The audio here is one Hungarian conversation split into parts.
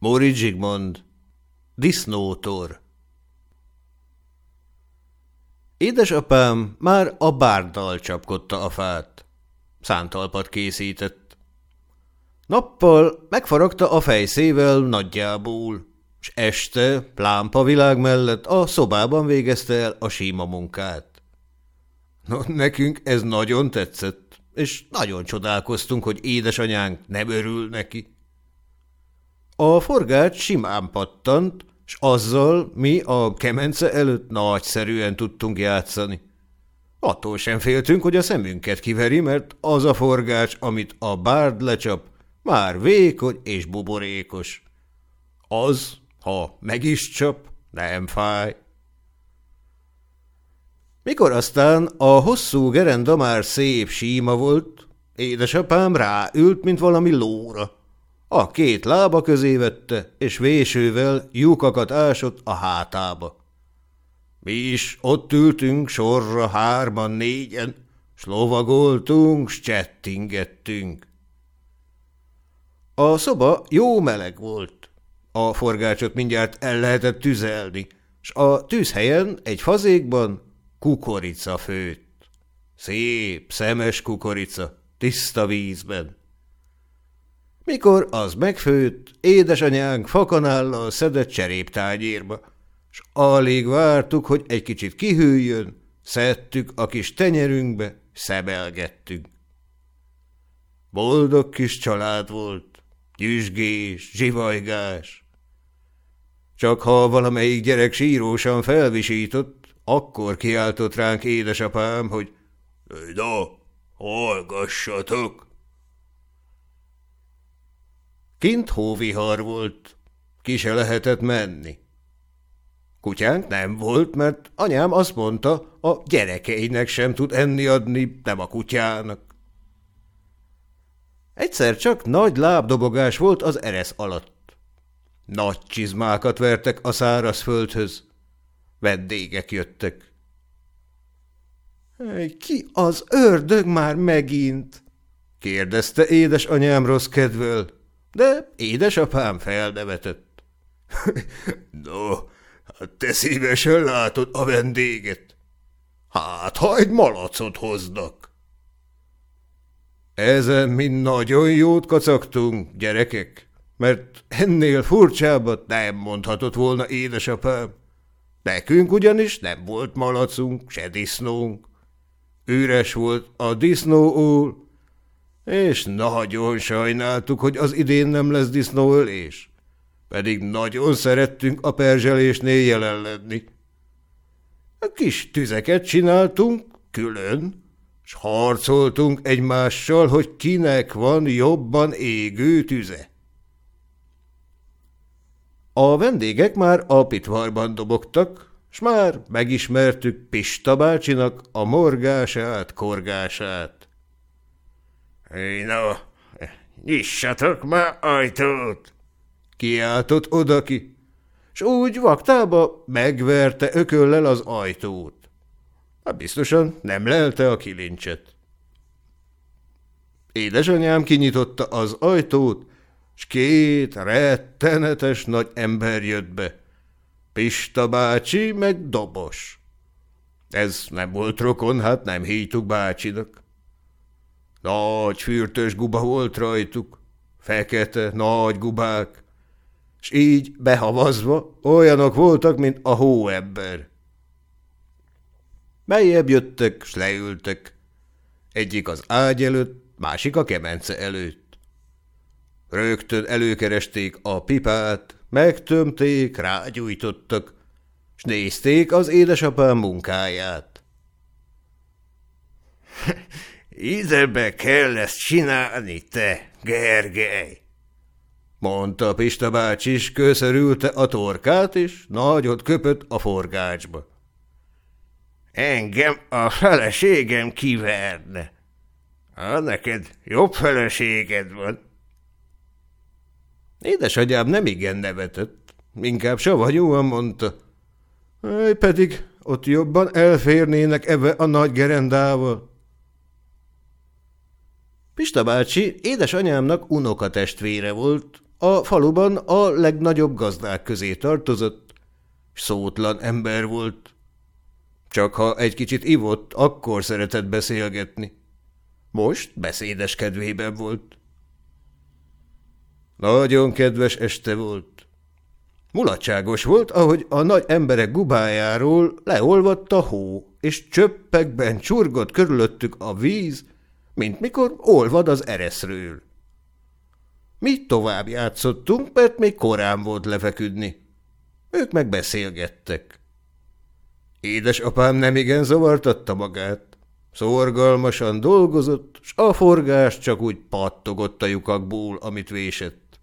Móri Zsigmond, Disznótor Édesapám már a bárddal csapkodta a fát. Szántalpat készített. Nappal megfaragta a fejszével nagyjából, s este lámpavilág mellett a szobában végezte el a síma munkát. No, nekünk ez nagyon tetszett, és nagyon csodálkoztunk, hogy édesanyánk nem örül neki. A forgács simán pattant, s azzal mi a kemence előtt nagyszerűen tudtunk játszani. Attól sem féltünk, hogy a szemünket kiveri, mert az a forgács, amit a bárd lecsap, már vékony és buborékos. Az, ha meg is csap, nem fáj. Mikor aztán a hosszú gerenda már szép síma volt, édesapám ráült, mint valami lóra. A két lába közé vette, és vésővel lyukakat ásott a hátába. Mi is ott ültünk sorra hárman, négyen, s lovagoltunk, s csettingettünk. A szoba jó meleg volt. A forgácsot mindjárt el lehetett tüzelni, s a tűzhelyen egy fazékban kukorica főtt. Szép, szemes kukorica, tiszta vízben. Mikor az megfőtt, édesanyánk fakanállal szedett cseréptányérba, s alig vártuk, hogy egy kicsit kihűljön, szedtük a kis tenyerünkbe, szebelgettünk. Boldog kis család volt, gyüzsgés, zsivajgás. Csak ha valamelyik gyerek sírósan felvisított, akkor kiáltott ránk édesapám, hogy – Na, hallgassatok! Kint hóvihar volt, ki se lehetett menni. Kutyánk nem volt, mert anyám azt mondta, a gyerekeinek sem tud enni adni, nem a kutyának. Egyszer csak nagy lábdobogás volt az eresz alatt. Nagy csizmákat vertek a száraz földhöz. Vendégek jöttek. – Ki az ördög már megint? – kérdezte édesanyám rossz kedvől de édesapám felnevetett. no, hát te szívesen látod a vendéget. Hát, ha egy malacot hoznak. Ezen mi nagyon jót kacagtunk, gyerekek, mert ennél furcsábbat nem mondhatott volna édesapám. Nekünk ugyanis nem volt malacunk, se disznónk. Üres volt a disznóúl, és nagyon sajnáltuk, hogy az idén nem lesz disznóölés. Pedig nagyon szerettünk a perzselésnél jelen lenni. A kis tüzeket csináltunk külön, s harcoltunk egymással, hogy kinek van jobban égő tüze. A vendégek már alpitvarban dobogtak, s már megismertük Pista bácsinak a morgását, korgását. – No, nyissatok már ajtót! – kiáltott odaki, s úgy vaktába megverte ököllel az ajtót. Hát biztosan nem lelte a kilincset. Édesanyám kinyitotta az ajtót, s két rettenetes nagy ember jött be. Pista bácsi meg dobos. Ez nem volt rokon, hát nem híjtuk bácsinak. Nagy fürtös guba volt rajtuk, fekete, nagy gubák, s így behavazva olyanok voltak, mint a hóember. Melyebb jöttek, s leültek. Egyik az ágy előtt, másik a kemence előtt. Rögtön előkeresték a pipát, megtömték, rágyújtottak, s nézték az édesapám munkáját. Idebe kell ezt csinálni, te, Gergely! Mondta Pista bácsi, is köszörülte a torkát, és nagyot köpött a forgácsba. Engem a feleségem kiverne. Ha neked jobb feleséged van. Édesanyám nem igen nevetett, inkább savanyúan mondta. Pedig ott jobban elférnének ebbe a nagy gerendával. Pista bácsi édesanyámnak unokatestvére volt, a faluban a legnagyobb gazdák közé tartozott, szótlan ember volt. Csak ha egy kicsit ivott, akkor szeretett beszélgetni. Most beszédes kedvében volt. Nagyon kedves este volt. Mulatságos volt, ahogy a nagy emberek gubájáról leolvadt a hó, és csöppekben csurgott körülöttük a víz, mint mikor olvad az ereszről. Mi tovább játszottunk, mert még korán volt lefeküdni. Ők meg beszélgettek. Édesapám nem igen zavartatta magát. Szorgalmasan dolgozott, s a forgás csak úgy pattogott a lyukakból, amit vésett.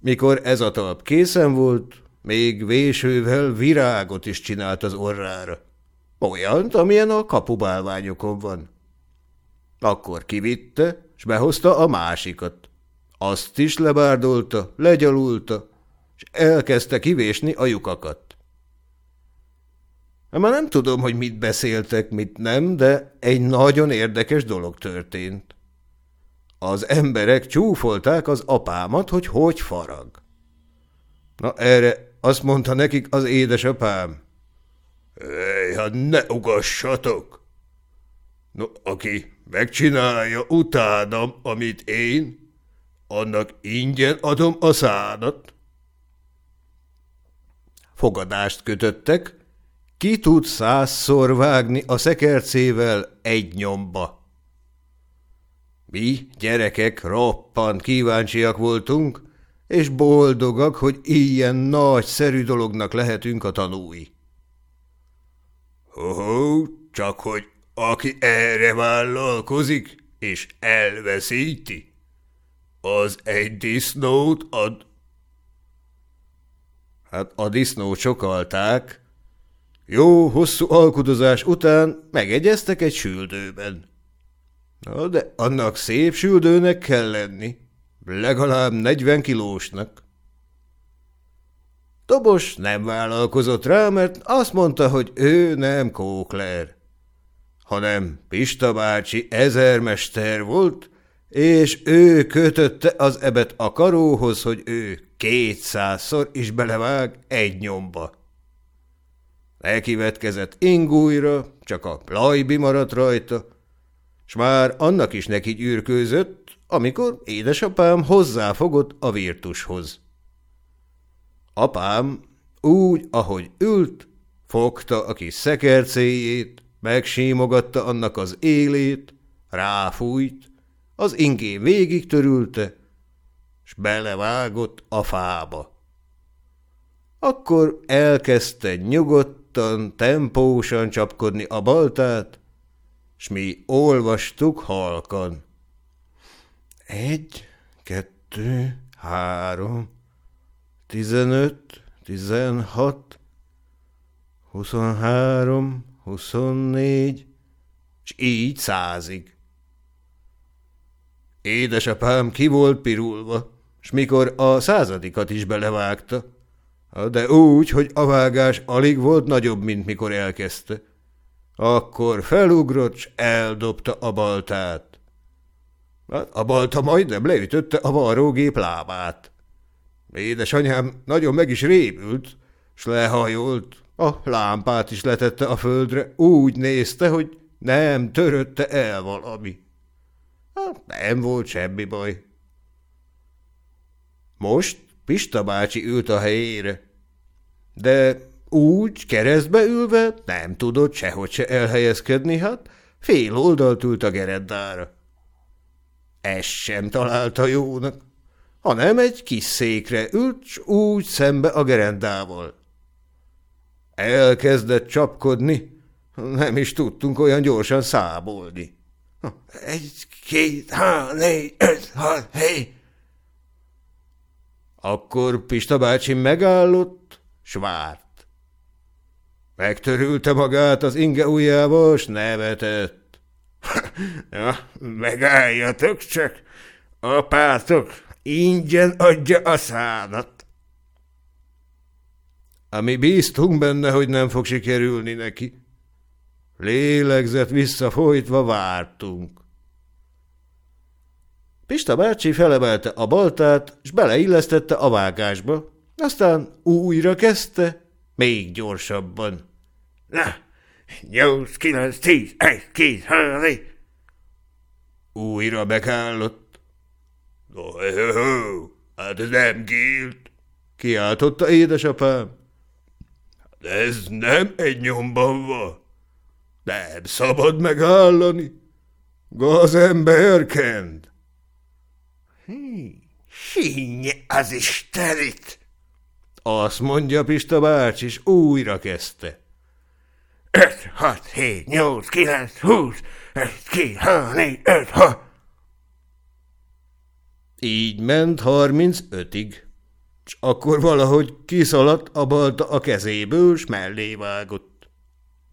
Mikor ez a talp készen volt, még vésővel virágot is csinált az orrára. Olyant, amilyen a kapubálványokon van. Akkor kivitte, s behozta a másikat. Azt is lebárdolta, legyalulta, és elkezdte kivésni a lyukakat. Már nem tudom, hogy mit beszéltek, mit nem, de egy nagyon érdekes dolog történt. Az emberek csúfolták az apámat, hogy hogy farag. Na erre azt mondta nekik az édesapám. Ej, hát ne ugassatok! No, aki megcsinálja utánam, amit én, annak ingyen adom a szádat. Fogadást kötöttek, ki tud százszor vágni a szekercével egy nyomba? Mi, gyerekek, roppant kíváncsiak voltunk, és boldogak, hogy ilyen nagyszerű dolognak lehetünk a tanúi. Ho, csak hogy aki erre vállalkozik, és elveszíti, az egy disznót ad. Hát a disznót sokalták, jó, hosszú alkudozás után megegyeztek egy süldőben. Na, de annak szép süldőnek kell lenni, legalább negyven kilósnak. Dobos nem vállalkozott rá, mert azt mondta, hogy ő nem kókler, hanem Pista bácsi ezermester volt, és ő kötötte az ebet a karóhoz, hogy ő kétszázszor is belevág egy nyomba. Elkivetkezett ingújra, csak a lajbi maradt rajta, s már annak is neki gyűrkőzött, amikor édesapám hozzáfogott a virtushoz. Apám úgy, ahogy ült, fogta a kis szekercéjét, megsímogatta annak az élét, ráfújt, az ingé végig törülte, s belevágott a fába. Akkor elkezdte nyugodt nyugodtan, tempósan csapkodni a baltát, s mi olvastuk halkan. Egy, kettő, három, tizenöt, tizenhat, huszonhárom, huszonnégy, s így százig. Édesapám ki volt pirulva, s mikor a századikat is belevágta, de úgy, hogy a vágás alig volt nagyobb, mint mikor elkezdte. Akkor felugrott, s eldobta a baltát. A balta majdnem leütötte a varrógép lábát. Édesanyám nagyon meg is rémült, s lehajolt, a lámpát is letette a földre, úgy nézte, hogy nem törötte el valami. Hát, nem volt semmi baj. Most Pista bácsi ült a helyére. De úgy, keresztbe ülve nem tudott sehogy se elhelyezkedni, hát fél oldalt ült a gereddára. Ez sem találta jónak, hanem egy kis székre ült, úgy szembe a gerendával. Elkezdett csapkodni, nem is tudtunk olyan gyorsan szábolni. Egy, két, há, négy, öt, hat, hé! Akkor Pista bácsi megállott, s várt. Megtörülte magát az inge ujjába, s nevetett. ja, megálljatok csak, apátok ingyen adja a szánat. Ami bíztunk benne, hogy nem fog sikerülni neki. Lélegzet visszafolytva vártunk. Pista bácsi felemelte a baltát, és beleillesztette a vágásba. Aztán újra kezdte, még gyorsabban. Na, nyolc, kilenc, tíz, egy, két, három. Újra bekállott. Ho, hát ez nem gilt. Kiáltotta édesapám. Ez nem egy nyomban van. Nem szabad megállani. Gazemberkend. Hí, sínye az Istenit! Azt mondja Pista bács, és újra kezdte. 5, 6, 7, 8, 9, 20, 1, 2, 3, 4, 5, 6. Így ment 35-ig s akkor valahogy kiszaladt a balta a kezéből, s mellé vágott.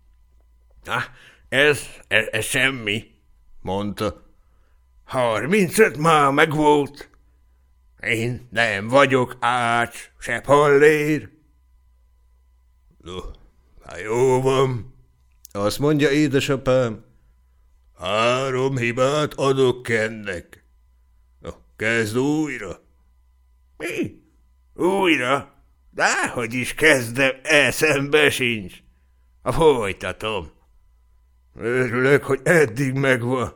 – Na, ez, ez, ez semmi – mondta. – Harmincöt már megvolt. Én nem vagyok ács, se pallér. – No, hát jó van – azt mondja édesapám. – Három hibát adok kennek. – Na, kezd újra. – Mi? Újra? hogy is kezdem, eszembe sincs. A folytatom. Örülök, hogy eddig megvan.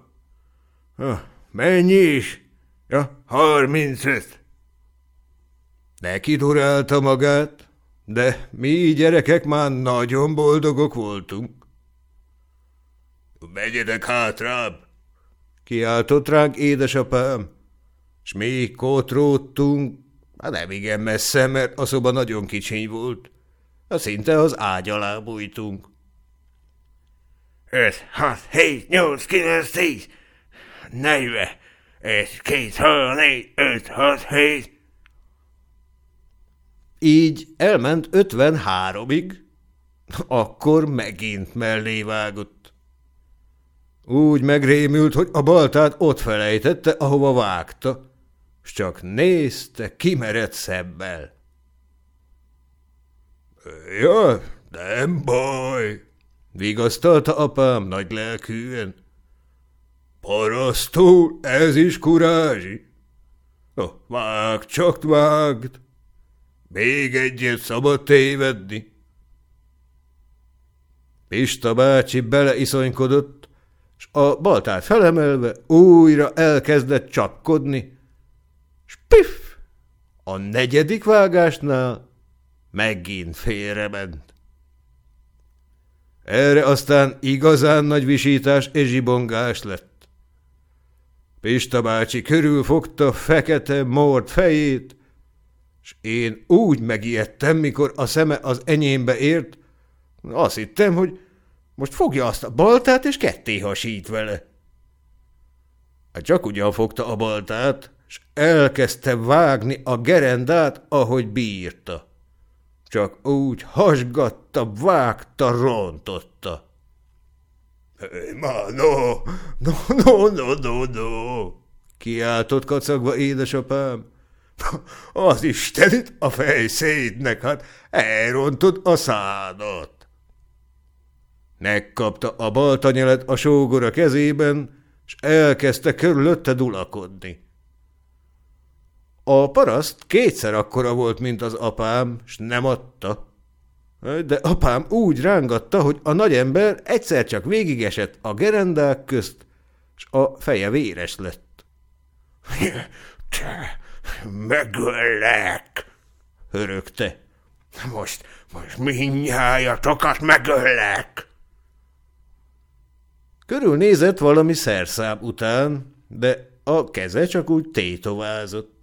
Mennyi is? Ja, harmincöt. Neki durálta magát, de mi gyerekek már nagyon boldogok voltunk. Megyetek hátrább! Kiáltott ránk édesapám, s még kotródtunk, hát nem igen messze, mert a szoba nagyon kicsiny volt. A szinte az ágy alá bújtunk. Öt, hat, hét, nyolc, kilenc, tíz, negyve, egy, két, három, négy, öt, hat, hét. Így elment ötven háromig, akkor megint mellé vágott. Úgy megrémült, hogy a baltát ott felejtette, ahova vágta, s csak nézte kimerett szebbel. – Ja, nem baj, vigasztalta apám nagy lelkűen. Parasztó, ez is kurázsi. Oh, vágd, csak vágd. Még egyet szabad tévedni. Pista bácsi beleiszonykodott, s a baltát felemelve újra elkezdett csapkodni, s piff! A negyedik vágásnál megint félrement. Erre aztán igazán nagy visítás és zsibongás lett. Pista bácsi körülfogta fekete mort fejét, és én úgy megijedtem, mikor a szeme az enyémbe ért, azt hittem, hogy most fogja azt a baltát, és ketté hasít vele. Hát csak ugyan fogta a baltát, és elkezdte vágni a gerendát, ahogy bírta. Csak úgy hasgatta, vágta, rontotta. Ma, no, no, no, no, no, no, kiáltott kacagva édesapám. Az Istenit a fejszédnek, hát elrontod a szádat. Megkapta a baltanyelet a sógora kezében, és elkezdte körülötte dulakodni. A paraszt kétszer akkora volt, mint az apám, s nem adta. De apám úgy rángatta, hogy a nagyember egyszer csak végigesett a gerendák közt, s a feje véres lett. – Te, megöllek! – hörögte. – Most, most mindnyájatokat megöllek! Körülnézett valami szerszám után, de a keze csak úgy tétovázott.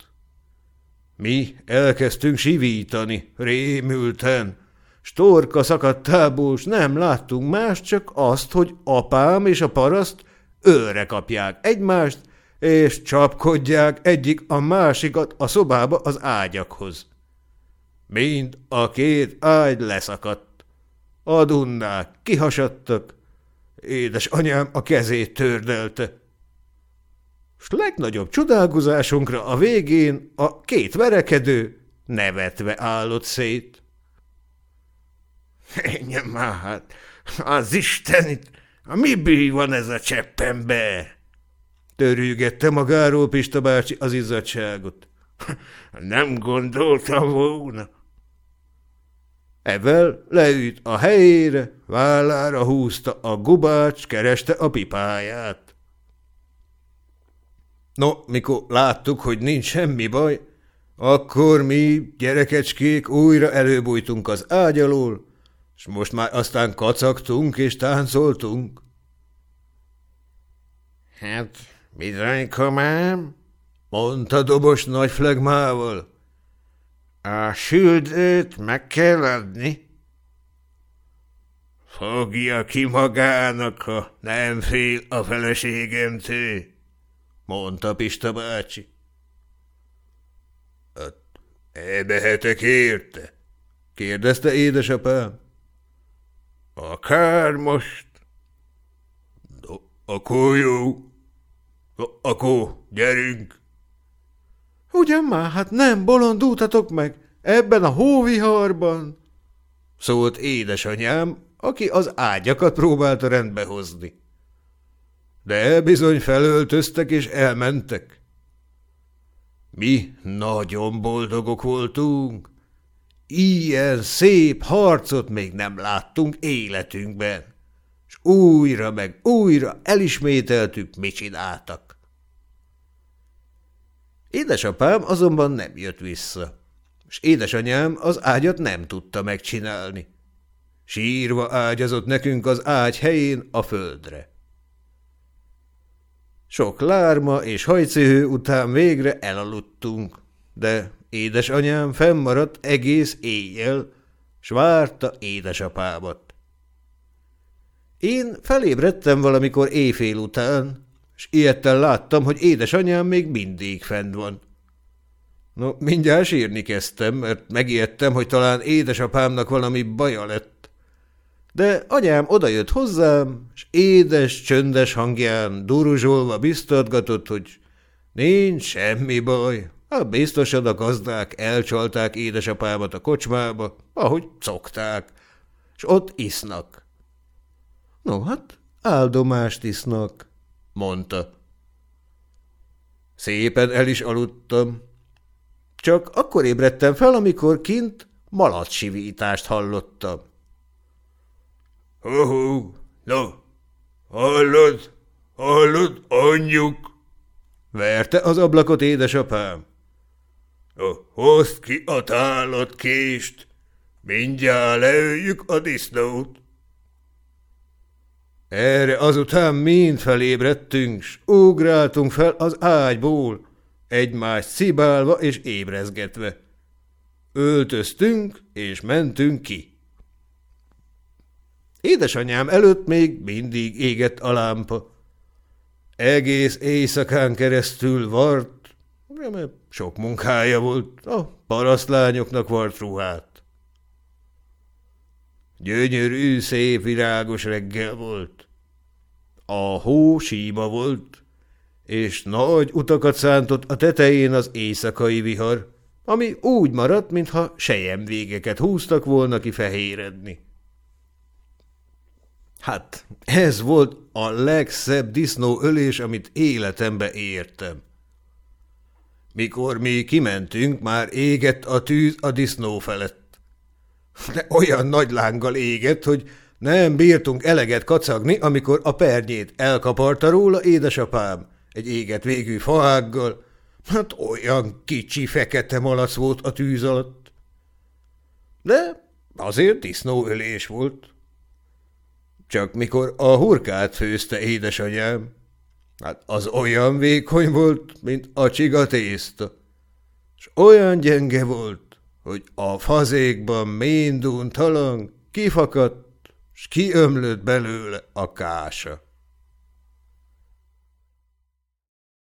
Mi elkezdtünk sivítani, rémülten, Storka szakadtából, s nem láttunk más, csak azt, hogy apám és a paraszt őre kapják egymást, és csapkodják egyik a másikat a szobába az ágyakhoz. Mind a két ágy leszakadt. A dunnák kihasadtak, édes anyám a kezét tördelte. S legnagyobb csodálkozásunkra a végén a két verekedő nevetve állott szét. Menjem már, hát, az Istenit, a mi bűj van ez a cseppembe? Törűgette magáról Pista bácsi az izzadságot. Nem gondoltam volna. Evel leült a helyére, vállára húzta a gubács, kereste a pipáját. No, mikor láttuk, hogy nincs semmi baj, akkor mi, gyerekecskék, újra előbújtunk az ágy alól, és most már aztán kacagtunk és táncoltunk. Hát, bizony, komám, mondta dobos nagy flegmával. A süldőt meg kell adni. Fogja ki magának, ha nem fél a feleségemtől, mondta Pista bácsi. Hát, elmehetek érte? kérdezte édesapám. Akár most. No, akkor jó. No, akkor gyerünk. Ugyan már, hát nem bolondultatok meg ebben a hóviharban? Szólt édesanyám, aki az ágyakat próbálta rendbe hozni. De bizony felöltöztek és elmentek. Mi nagyon boldogok voltunk. Ilyen szép harcot még nem láttunk életünkben. És újra meg újra elismételtük, mit csináltak. Édesapám azonban nem jött vissza, és édesanyám az ágyat nem tudta megcsinálni. Sírva ágyazott nekünk az ágy helyén a földre. Sok lárma és hajcihő után végre elaludtunk, de édesanyám fennmaradt egész éjjel, s várta édesapámat. Én felébredtem valamikor éjfél után, és ilyetten láttam, hogy édesanyám még mindig fent van. No, mindjárt sírni kezdtem, mert megijedtem, hogy talán édesapámnak valami baja lett. De anyám odajött hozzám, és édes, csöndes hangján duruzsolva biztatgatott, hogy nincs semmi baj. A biztosan a gazdák elcsalták édesapámat a kocsmába, ahogy szokták, és ott isznak. No, hát áldomást isznak, mondta. Szépen el is aludtam. Csak akkor ébredtem fel, amikor kint malatsivítást hallottam. Hú, no, hallod, hallod, anyjuk? Verte az ablakot édesapám. No, hozd ki a tálat kést, mindjárt leöljük a disznót. Erre azután mind felébredtünk, s ugráltunk fel az ágyból, egymást szibálva és ébrezgetve. Öltöztünk, és mentünk ki. Édesanyám előtt még mindig égett a lámpa. Egész éjszakán keresztül vart, mert sok munkája volt, a parasztlányoknak vart ruhát. Gyönyörű, szép, virágos reggel volt. A hó síma volt, és nagy utakat szántott a tetején az éjszakai vihar, ami úgy maradt, mintha végeket húztak volna ki fehéredni. Hát, ez volt a legszebb disznó ölés, amit életembe értem. Mikor mi kimentünk, már égett a tűz a disznó felett. De olyan nagy lánggal égett, hogy nem bírtunk eleget kacagni, amikor a pernyét elkaparta róla édesapám, egy éget végű faággal. Hát olyan kicsi fekete malac volt a tűz alatt. De azért disznóölés volt. Csak mikor a hurkát főzte édesanyám, hát az olyan vékony volt, mint a csiga tészta, és olyan gyenge volt, hogy a fazékban mindún talang kifakadt, s kiömlött belőle a kása.